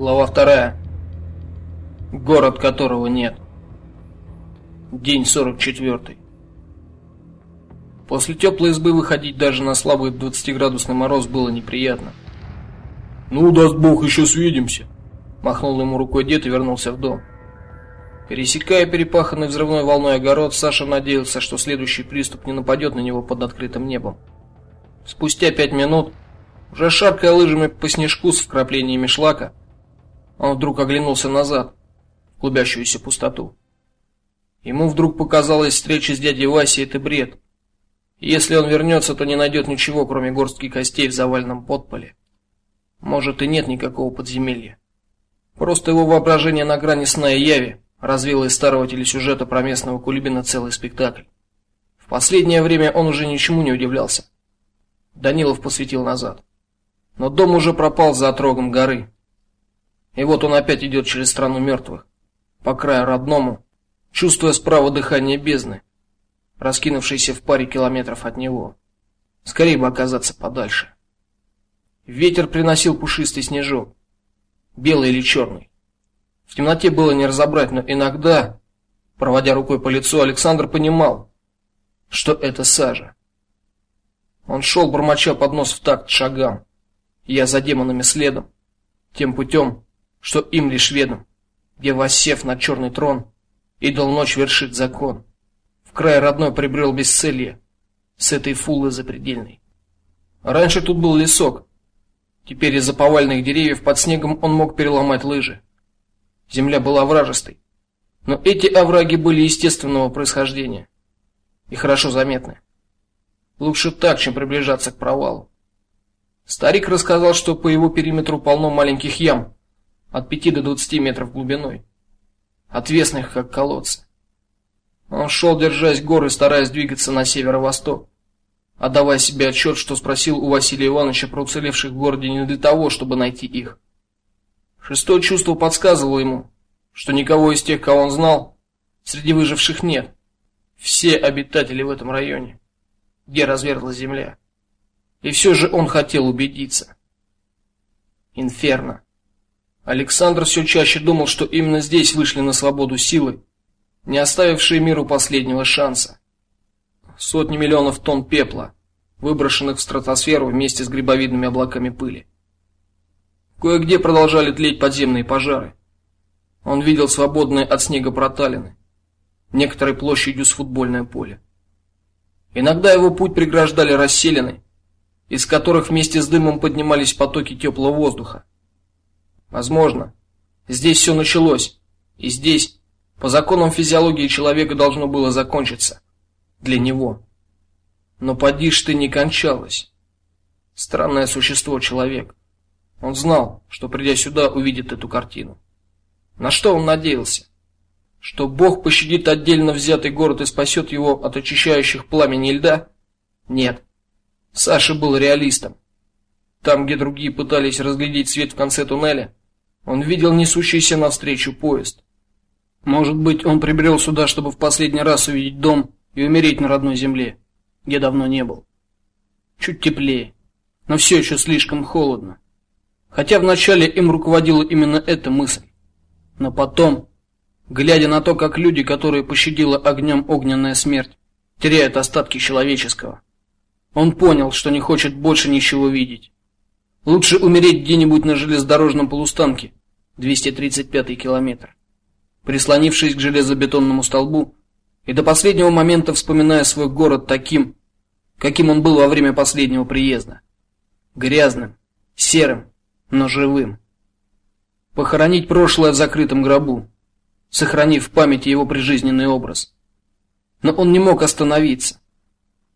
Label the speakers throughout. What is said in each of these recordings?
Speaker 1: Глава вторая. Город которого нет. День 44. После теплой избы выходить даже на слабый 20-градусный мороз было неприятно.
Speaker 2: Ну, даст Бог, еще свидимся.
Speaker 1: Махнул ему рукой дед и вернулся в дом. Пересекая перепаханный взрывной волной огород, Саша надеялся, что следующий приступ не нападет на него под открытым небом. Спустя пять минут, уже шаркая лыжами по снежку с вкраплениями шлака, он вдруг оглянулся назад, в клубящуюся пустоту. Ему вдруг показалось, встреча с дядей Васей это бред. Если он вернется, то не найдет ничего, кроме горстки костей в заваленном подполе. Может и нет никакого подземелья. Просто его воображение на грани сна и яви развило из старого телесюжета про местного Кулибина целый спектакль. В последнее время он уже ничему не удивлялся. Данилов посветил назад. Но дом уже пропал за отрогом горы. И вот он опять идет через страну мертвых, по краю родному, чувствуя справа дыхание бездны, раскинувшейся в паре километров от него. Скорее бы оказаться подальше. Ветер приносил пушистый снежок, белый или черный. В темноте было не разобрать, но иногда, проводя рукой по лицу, Александр понимал, что это сажа. Он шел, бормоча под нос в такт шагам. Я за демонами следом, тем путем, что им лишь ведом, где воссев на черный трон, идол ночь вершит закон. В край родной прибрел бесцелье, с этой фулы запредельной. Раньше тут был лесок. Теперь из-за повальных деревьев под снегом он мог переломать лыжи. Земля была вражестой, но эти овраги были естественного происхождения и хорошо заметны. Лучше так, чем приближаться к провалу. Старик рассказал, что по его периметру полно маленьких ям, от 5 до 20 метров глубиной, отвесных как колодцы. Он шел, держась горы, стараясь двигаться на северо-восток, отдавая себе отчет, что спросил у Василия Ивановича про уцелевших в городе не для того, чтобы найти их. Шестое чувство подсказывало ему, что никого из тех, кого он знал, среди выживших нет. Все обитатели в этом районе где разверлась земля. И все же он хотел убедиться. Инферно. Александр все чаще думал, что именно здесь вышли на свободу силы, не оставившие миру последнего шанса. Сотни миллионов тонн пепла, выброшенных в стратосферу вместе с грибовидными облаками пыли. Кое-где продолжали тлеть подземные пожары. Он видел свободные от снега проталины, некоторой площадью с футбольное поле. Иногда его путь преграждали расселины, из которых вместе с дымом поднимались потоки теплого воздуха. Возможно, здесь все началось, и здесь по законам физиологии человека должно было закончиться для него. Но поди ж ты не кончалось. Странное существо человек. Он знал, что придя сюда, увидит эту картину. На что он надеялся? что Бог пощадит отдельно взятый город и спасет его от очищающих пламени льда? Нет. Саша был реалистом. Там, где другие пытались разглядеть свет в конце туннеля, он видел несущийся навстречу поезд. Может быть, он прибрел сюда, чтобы в последний раз увидеть дом и умереть на родной земле, где давно не был. Чуть теплее, но все еще слишком холодно. Хотя вначале им руководила именно эта мысль. Но потом глядя на то, как люди, которые пощадила огнем огненная смерть, теряют остатки человеческого. Он понял, что не хочет больше ничего видеть. Лучше умереть где-нибудь на железнодорожном полустанке, 235 километр, прислонившись к железобетонному столбу и до последнего момента вспоминая свой город таким, каким он был во время последнего приезда, грязным, серым, но живым. Похоронить прошлое в закрытом гробу, сохранив в памяти его прижизненный образ. Но он не мог остановиться.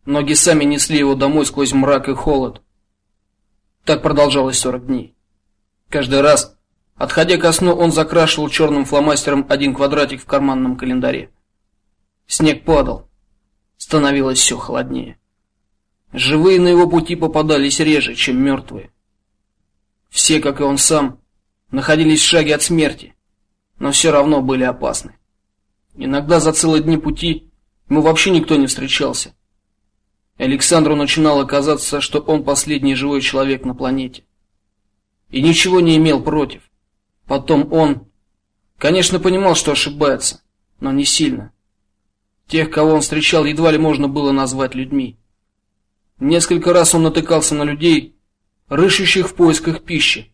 Speaker 1: Ноги сами несли его домой сквозь мрак и холод. Так продолжалось сорок дней. Каждый раз, отходя ко сну, он закрашивал черным фломастером один квадратик в карманном календаре. Снег падал. Становилось все холоднее. Живые на его пути попадались реже, чем мертвые. Все, как и он сам, находились в шаге от смерти но все равно были опасны. Иногда за целые дни пути ему вообще никто не встречался. Александру начинало казаться, что он последний живой человек на планете. И ничего не имел против. Потом он, конечно, понимал, что ошибается, но не сильно. Тех, кого он встречал, едва ли можно было назвать людьми. Несколько раз он натыкался на людей, рыщущих в поисках пищи,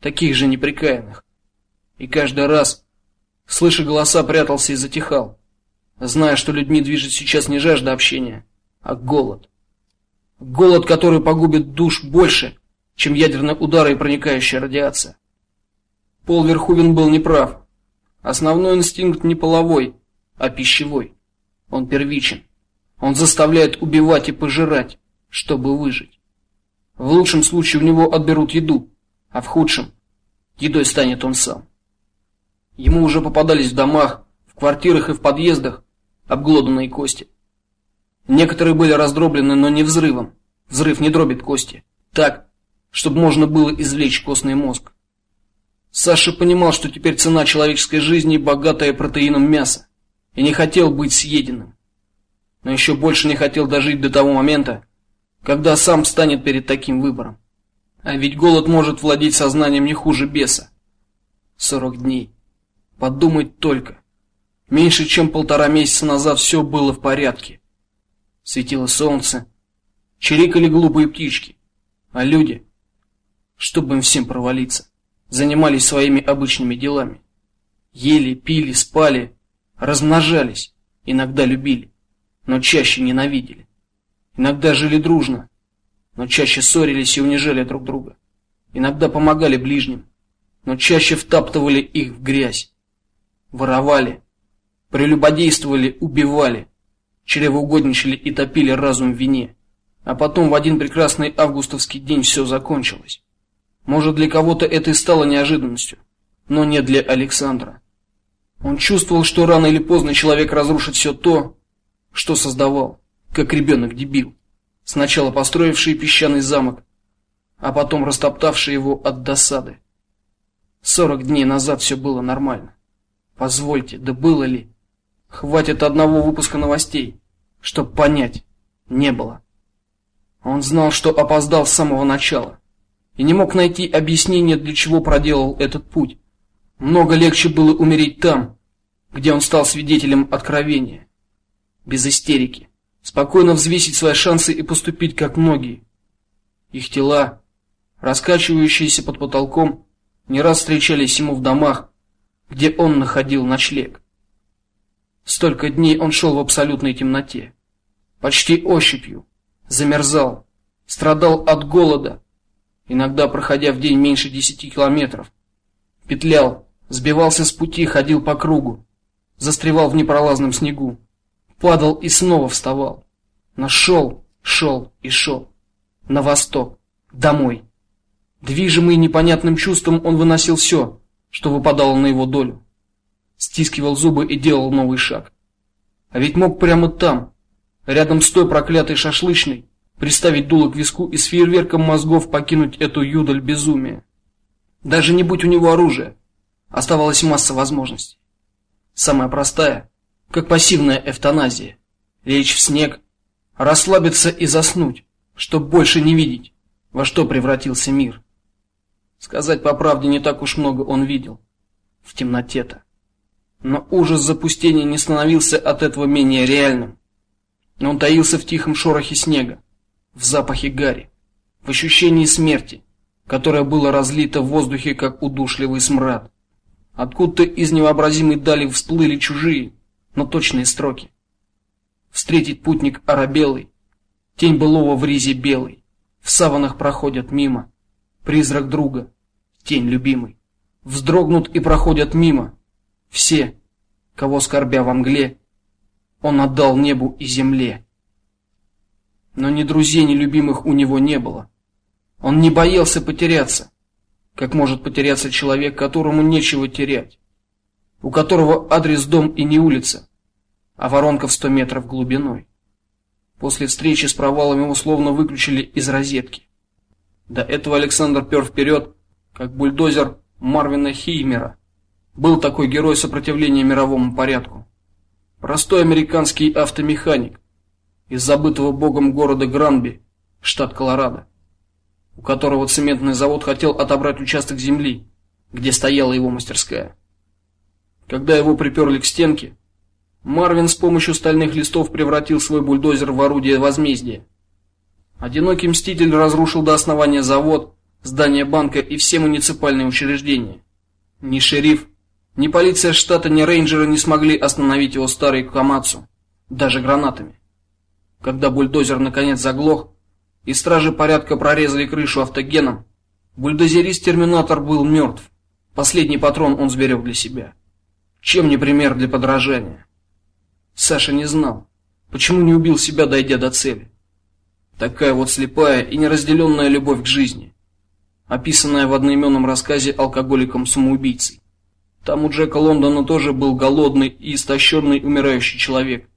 Speaker 1: таких же неприкаянных. И каждый раз, слыша голоса, прятался и затихал, зная, что людьми движет сейчас не жажда общения, а голод. Голод, который погубит душ больше, чем ядерные удары и проникающая радиация. Пол Верховен был неправ. Основной инстинкт не половой, а пищевой. Он первичен. Он заставляет убивать и пожирать, чтобы выжить. В лучшем случае у него отберут еду, а в худшем едой станет он сам. Ему уже попадались в домах, в квартирах и в подъездах обглоданные кости. Некоторые были раздроблены, но не взрывом. Взрыв не дробит кости. Так, чтобы можно было извлечь костный мозг. Саша понимал, что теперь цена человеческой жизни богатая протеином мясо, и не хотел быть съеденным. Но еще больше не хотел дожить до того момента, когда сам станет перед таким выбором. А ведь голод может владеть сознанием не хуже беса. Сорок дней. Подумать только. Меньше чем полтора месяца назад все было в порядке. Светило солнце, чирикали глупые птички, а люди, чтобы им всем провалиться, занимались своими обычными делами. Ели, пили, спали, размножались, иногда любили, но чаще ненавидели. Иногда жили дружно, но чаще ссорились и унижали друг друга. Иногда помогали ближним, но чаще втаптывали их в грязь. Воровали, прелюбодействовали, убивали, чревоугодничали и топили разум в вине. А потом в один прекрасный августовский день все закончилось. Может, для кого-то это и стало неожиданностью, но не для Александра. Он чувствовал, что рано или поздно человек разрушит все то, что создавал, как ребенок-дебил, сначала построивший песчаный замок, а потом растоптавший его от досады. Сорок дней назад все было нормально. Позвольте, да было ли? Хватит одного выпуска новостей, чтобы понять, не было. Он знал, что опоздал с самого начала и не мог найти объяснения, для чего проделал этот путь. Много легче было умереть там, где он стал свидетелем откровения, без истерики, спокойно взвесить свои шансы и поступить как многие. Их тела, раскачивающиеся под потолком, не раз встречались ему в домах, где он находил ночлег. Столько дней он шел в абсолютной темноте, почти ощупью, замерзал, страдал от голода, иногда проходя в день меньше десяти километров, петлял, сбивался с пути, ходил по кругу, застревал в непролазном снегу, падал и снова вставал, нашел, шел и шел на восток, домой. Движимый непонятным чувством, он выносил все, что выпадало на его долю, стискивал зубы и делал новый шаг. А ведь мог прямо там, рядом с той проклятой шашлычной, приставить дуло к виску и с фейерверком мозгов покинуть эту юдоль безумия. Даже не будь у него оружия, оставалась масса возможностей. Самая простая, как пассивная эвтаназия, лечь в снег, расслабиться и заснуть, чтоб больше не видеть, во что превратился мир. Сказать по правде, не так уж много он видел в темноте-то. Но ужас запустения не становился от этого менее реальным. Он таился в тихом шорохе снега, в запахе гари, в ощущении смерти, которое было разлито в воздухе как удушливый смрад. Откуда-то из невообразимой дали всплыли чужие, но точные строки. Встретить путник оробелый, тень былого в ризе белый, в саванах проходят мимо, призрак друга, тень любимый. Вздрогнут и проходят мимо все, кого скорбя во мгле, он отдал небу и земле. Но ни друзей, ни любимых у него не было. Он не боялся потеряться, как может потеряться человек, которому нечего терять, у которого адрес дом и не улица, а воронка в сто метров глубиной. После встречи с провалом его словно выключили из розетки. До этого Александр пер вперед, как бульдозер Марвина Хеймера. Был такой герой сопротивления мировому порядку. Простой американский автомеханик, из забытого богом города Гранби, штат Колорадо, у которого цементный завод хотел отобрать участок земли, где стояла его мастерская. Когда его приперли к стенке, Марвин с помощью стальных листов превратил свой бульдозер в орудие возмездия. Одинокий мститель разрушил до основания завод, здание банка и все муниципальные учреждения. Ни шериф, ни полиция штата, ни рейнджеры не смогли остановить его старый Камацу, даже гранатами. Когда бульдозер наконец заглох, и стражи порядка прорезали крышу автогеном, бульдозерист-терминатор был мертв. Последний патрон он сберег для себя. Чем не пример для подражания? Саша не знал, почему не убил себя, дойдя до цели. Такая вот слепая и неразделенная любовь к жизни, описанная в одноименном рассказе алкоголиком-самоубийцей. Там у Джека Лондона тоже был голодный и истощенный умирающий человек,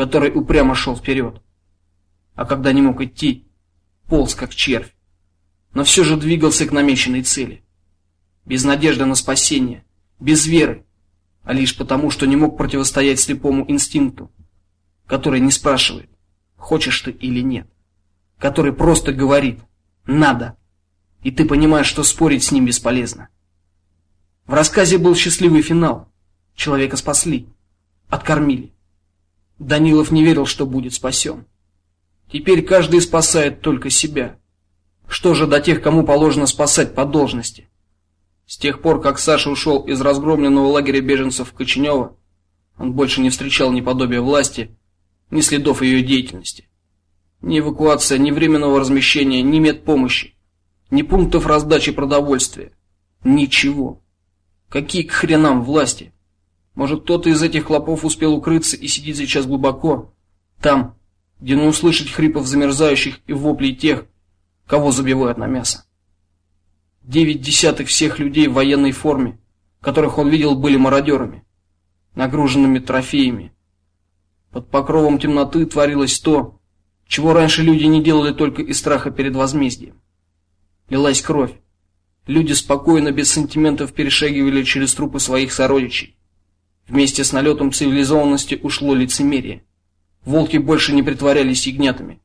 Speaker 1: который упрямо шел вперед. А когда не мог идти, полз как червь, но все же двигался к намеченной цели. Без надежды на спасение, без веры, а лишь потому, что не мог противостоять слепому инстинкту, который не спрашивает, хочешь ты или нет, который просто говорит: "Надо". И ты понимаешь, что спорить с ним бесполезно. В рассказе был счастливый финал. Человека спасли, откормили. Данилов не верил, что будет спасен. Теперь каждый спасает только себя. Что же до тех, кому положено спасать по должности? С тех пор, как Саша ушел из разгромленного лагеря беженцев в Коченево, он больше не встречал ни подобия власти, ни следов ее деятельности. Ни эвакуация, ни временного размещения, ни медпомощи, ни пунктов раздачи продовольствия. Ничего. Какие к хренам власти? Может, кто-то из этих хлопов успел укрыться и сидит сейчас глубоко, там, где не услышать хрипов замерзающих и воплей тех, кого забивают на мясо. Девять десятых всех людей в военной форме, которых он видел, были мародерами, нагруженными трофеями. Под покровом темноты творилось то, чего раньше люди не делали только из страха перед возмездием. Лилась кровь. Люди спокойно, без сантиментов перешагивали через трупы своих сородичей. Вместе с налетом цивилизованности ушло лицемерие. Волки больше не притворялись ягнятами.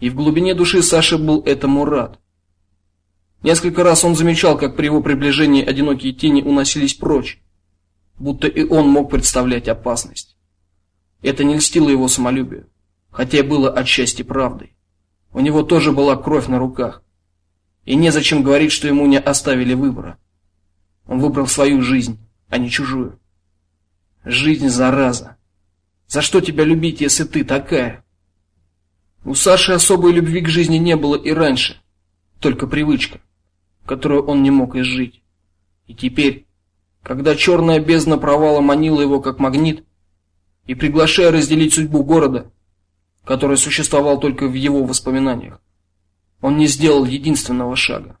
Speaker 1: И в глубине души Саша был этому рад. Несколько раз он замечал, как при его приближении одинокие тени уносились прочь, будто и он мог представлять опасность. Это не льстило его самолюбию, хотя и было отчасти правдой. У него тоже была кровь на руках. И незачем говорить, что ему не оставили выбора. Он выбрал свою жизнь, а не чужую. Жизнь зараза. За что тебя любить, если ты такая? У Саши особой любви к жизни не было и раньше, только привычка, которую он не мог изжить. И теперь, когда черная бездна провала манила его как магнит и приглашая разделить судьбу города, который существовал только в его воспоминаниях, он не сделал единственного шага.